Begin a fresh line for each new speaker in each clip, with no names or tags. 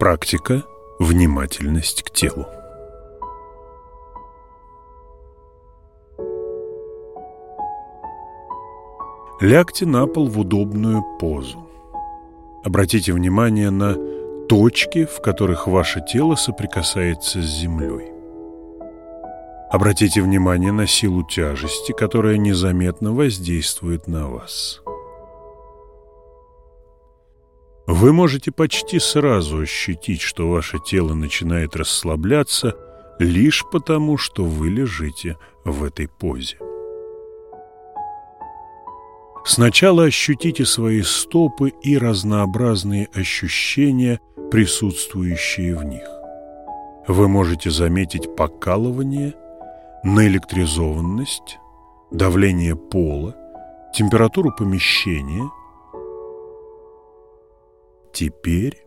Практика «Внимательность к телу». Лягте на пол в удобную позу. Обратите внимание на точки, в которых ваше тело соприкасается с землей. Обратите внимание на силу тяжести, которая незаметно воздействует на вас. Вы можете почти сразу ощутить, что ваше тело начинает расслабляться лишь потому, что вы лежите в этой позе. Сначала ощутите свои стопы и разнообразные ощущения, присутствующие в них. Вы можете заметить покалывание, наэлектризованность, давление пола, температуру помещения. Теперь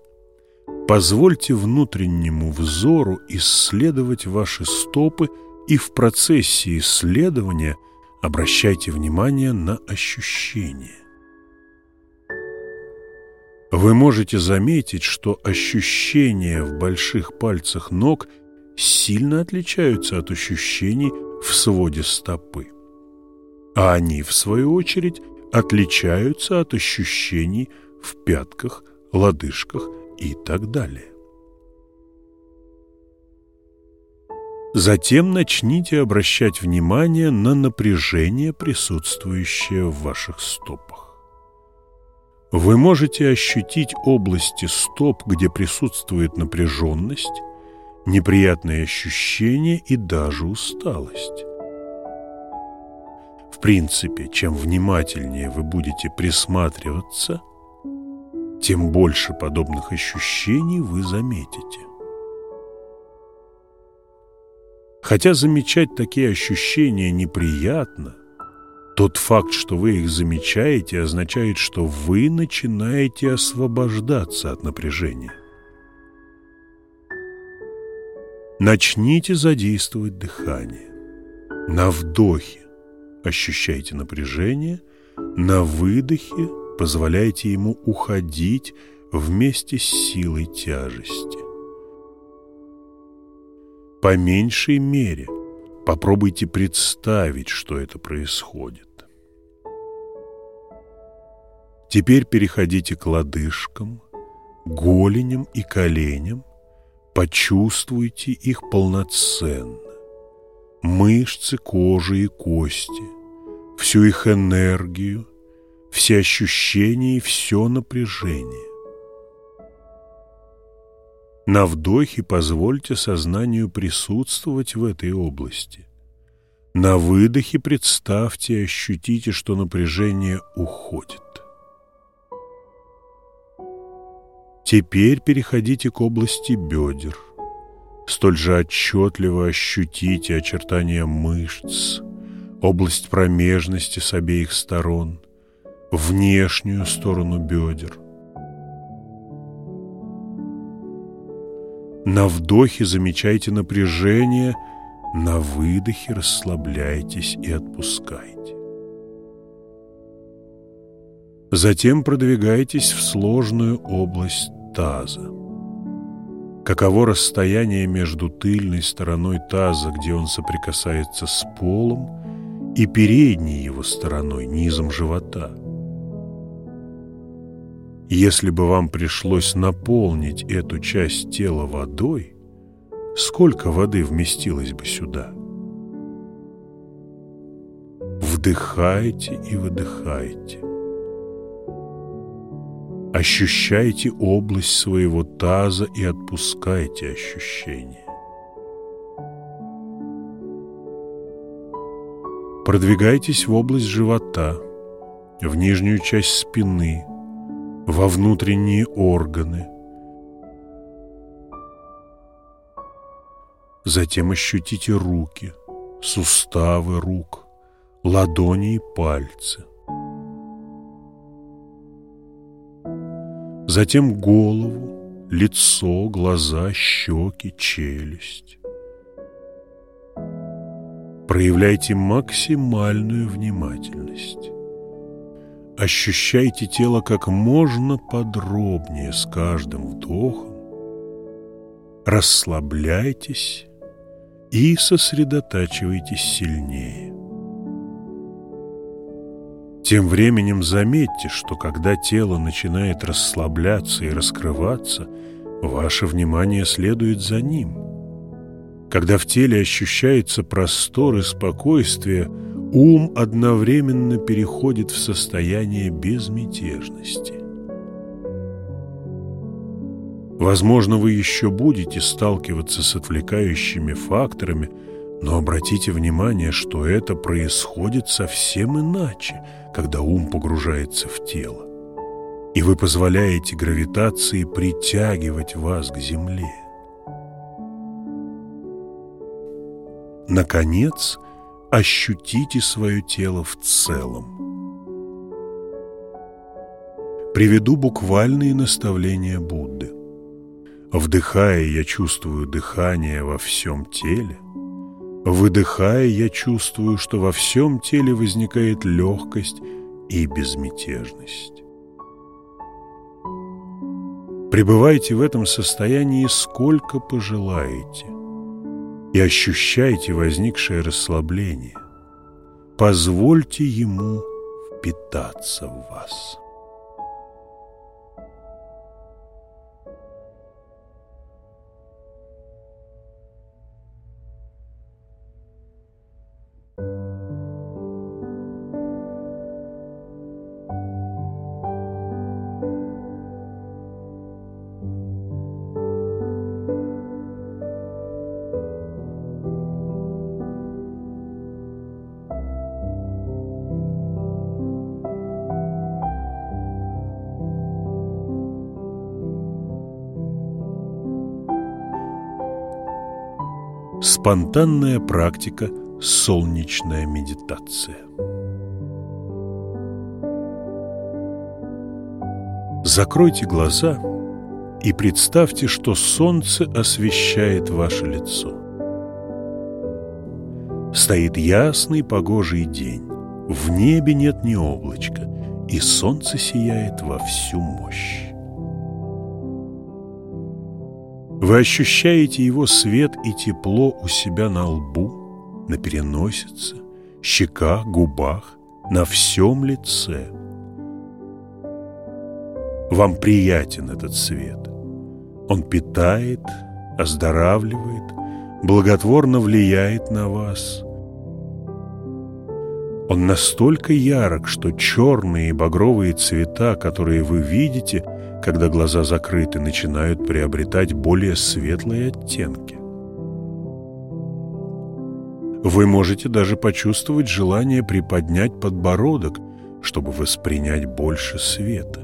позвольте внутреннему взору исследовать ваши стопы и в процессе исследования – обращайте внимание на ощущения. Вы можете заметить, что ощущения в больших пальцах ног сильно отличаются от ощущений в своде стопы. А они, в свою очередь, отличаются от ощущений в пятках, лодыжках и так далее. Затем начните обращать внимание на напряжение, присутствующее в ваших стопах. Вы можете ощутить области стоп, где присутствует напряженность, неприятные ощущения и даже усталость. В принципе, чем внимательнее вы будете присматриваться, тем больше подобных ощущений вы заметите. Хотя замечать такие ощущения неприятно, тот факт, что вы их замечаете, означает, что вы начинаете освобождаться от напряжения. Начните задействовать дыхание. На вдохе ощущайте напряжение, на выдохе позволяйте ему уходить вместе с силой тяжести. По меньшей мере попробуйте представить, что это происходит. Теперь переходите к лодыжкам, голеням и коленям, почувствуйте их полноценно. Мышцы, кожи и кости, всю их энергию, все ощущения и все напряжение. На вдохе позвольте сознанию присутствовать в этой области. На выдохе представьте и ощутите, что напряжение уходит. Теперь переходите к области бедер. Столь же отчетливо ощутите очертания мышц, область промежности с обеих сторон, внешнюю сторону бедер. На вдохе замечайте напряжение, на выдохе расслабляйтесь и отпускайте. Затем продвигайтесь в сложную область таза. Каково расстояние между тыльной стороной таза, где он соприкасается с полом, и передней его стороной, низом живота – если бы вам пришлось наполнить эту часть тела водой, сколько воды вместилось бы сюда? Вдыхайте и выдыхайте. Ощущайте область своего таза и отпускайте ощущения. Продвигайтесь в область живота, в нижнюю часть спины – во внутренние органы. Затем ощутите руки, суставы рук, ладони и пальцы. Затем голову, лицо, глаза, щеки, челюсть. Проявляйте максимальную внимательность. Ощущайте тело как можно подробнее с каждым вдохом расслабляйтесь и сосредотачивайтесь сильнее. Тем временем заметьте, что когда тело начинает расслабляться и раскрываться, ваше внимание следует за ним. Когда в теле ощущается простор и спокойствие, ум одновременно переходит в состояние безмятежности. Возможно, вы еще будете сталкиваться с отвлекающими факторами, но обратите внимание, что это происходит совсем иначе, когда ум погружается в тело, и вы позволяете гравитации притягивать вас к Земле. Наконец, ощутите свое тело в целом. Приведу буквальные наставления Будды. Вдыхая, я чувствую дыхание во всем теле. Выдыхая, я чувствую, что во всем теле возникает легкость и безмятежность. Пребывайте в этом состоянии сколько пожелаете и ощущайте возникшее расслабление. Позвольте ему впитаться в вас. Спонтанная практика «Солнечная медитация». Закройте глаза и представьте, что солнце освещает ваше лицо. Стоит ясный погожий день, в небе нет ни облачка, и солнце сияет во всю мощь. Вы ощущаете его свет и тепло у себя на лбу, на переносице, щеках, губах, на всем лице. Вам приятен этот свет. Он питает, оздоравливает, благотворно влияет на вас. Он настолько ярок, что черные и багровые цвета, которые вы видите, когда глаза закрыты, начинают приобретать более светлые оттенки. Вы можете даже почувствовать желание приподнять подбородок, чтобы воспринять больше света.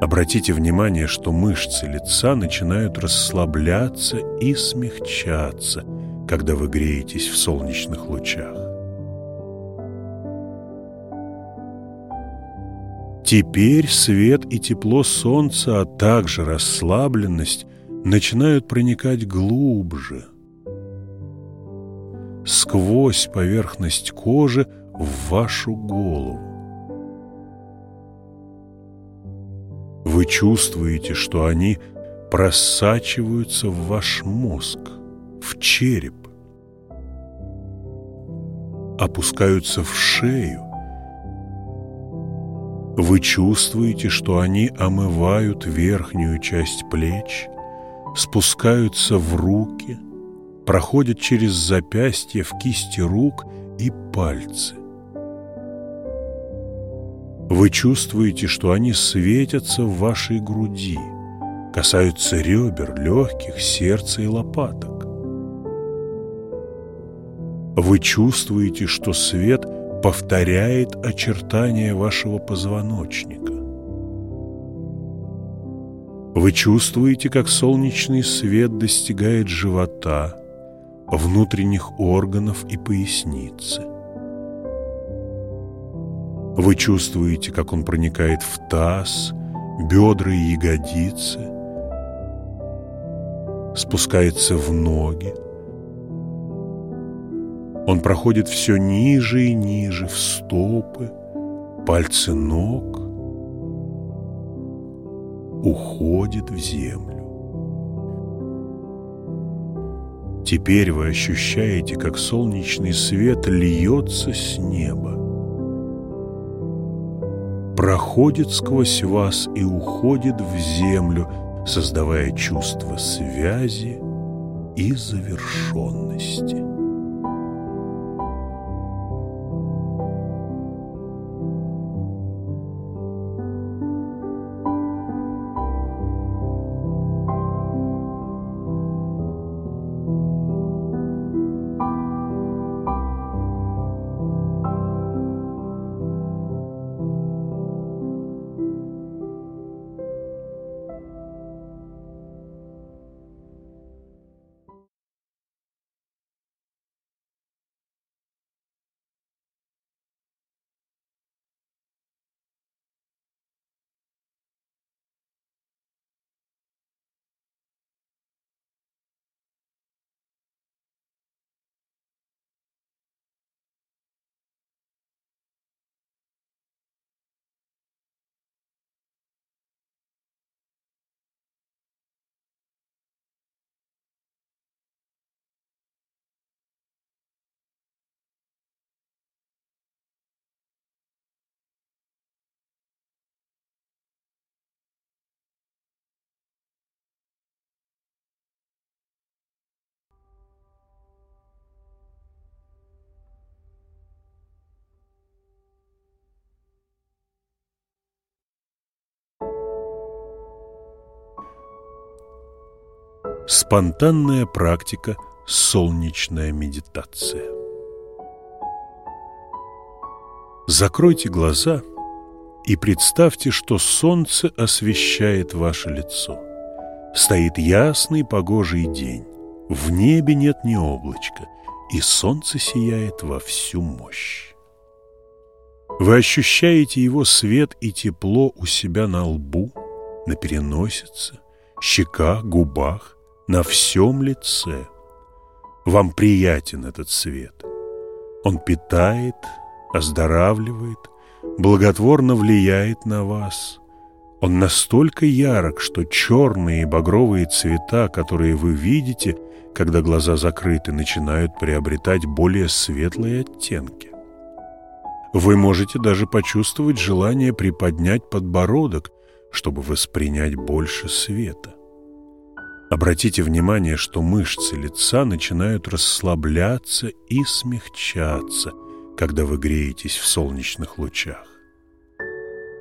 Обратите внимание, что мышцы лица начинают расслабляться и смягчаться, когда вы греетесь в солнечных лучах. Теперь свет и тепло солнца, а также расслабленность начинают проникать глубже, сквозь поверхность кожи в вашу голову. Вы чувствуете, что они просачиваются в ваш мозг, в череп, опускаются в шею, вы чувствуете, что они омывают верхнюю часть плеч, спускаются в руки, проходят через запястья в кисти рук и пальцы. Вы чувствуете, что они светятся в вашей груди, касаются ребер, легких, сердца и лопаток. Вы чувствуете, что свет – повторяет очертания вашего позвоночника. Вы чувствуете, как солнечный свет достигает живота, внутренних органов и поясницы. Вы чувствуете, как он проникает в таз, бедра и ягодицы, спускается в ноги, он проходит все ниже и ниже, в стопы, пальцы ног. уходит в землю. Теперь вы ощущаете, как солнечный свет льется с неба, проходит сквозь вас и уходит в землю, создавая чувство связи и завершенности. Спонтанная практика «Солнечная медитация». Закройте глаза и представьте, что солнце освещает ваше лицо. Стоит ясный погожий день, в небе нет ни облачка, и солнце сияет во всю мощь. Вы ощущаете его свет и тепло у себя на лбу, на переносице, щеках, губах, на всем лице. Вам приятен этот свет. Он питает, оздоравливает, благотворно влияет на вас. Он настолько ярок, что черные и багровые цвета, которые вы видите, когда глаза закрыты, начинают приобретать более светлые оттенки. Вы можете даже почувствовать желание приподнять подбородок, чтобы воспринять больше света. Обратите внимание, что мышцы лица начинают расслабляться и смягчаться, когда вы греетесь в солнечных лучах.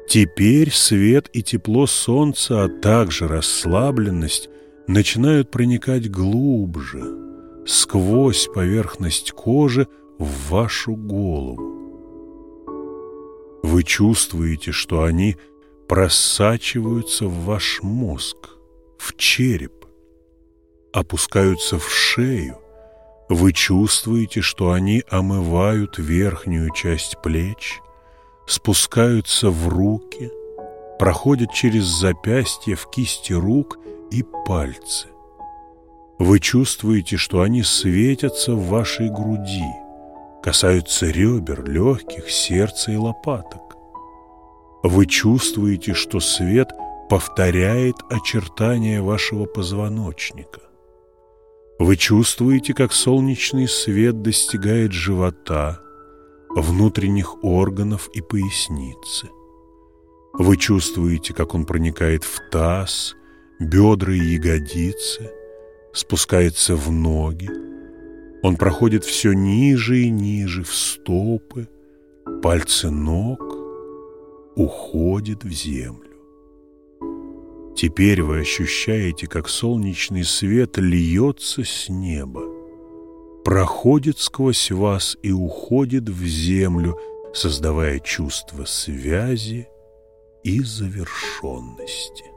Теперь свет и тепло солнца, а также расслабленность начинают проникать глубже, сквозь поверхность кожи в вашу голову. Вы чувствуете, что они просачиваются в ваш мозг, в череп, опускаются в шею. Вы чувствуете, что они омывают верхнюю часть плеч, спускаются в руки, проходят через запястья в кисти рук и пальцы. Вы чувствуете, что они светятся в вашей груди, касаются ребер, легких, сердца и лопаток. Вы чувствуете, что свет повторяет очертания вашего позвоночника. Вы чувствуете, как солнечный свет достигает живота, внутренних органов и поясницы. Вы чувствуете, как он проникает в таз, бедра и ягодицы, спускается в ноги. Он проходит все ниже и ниже в стопы, пальцы ног, уходит в землю. Теперь вы ощущаете, как солнечный свет льется с неба, проходит сквозь вас и уходит в землю, создавая чувство связи и завершенности.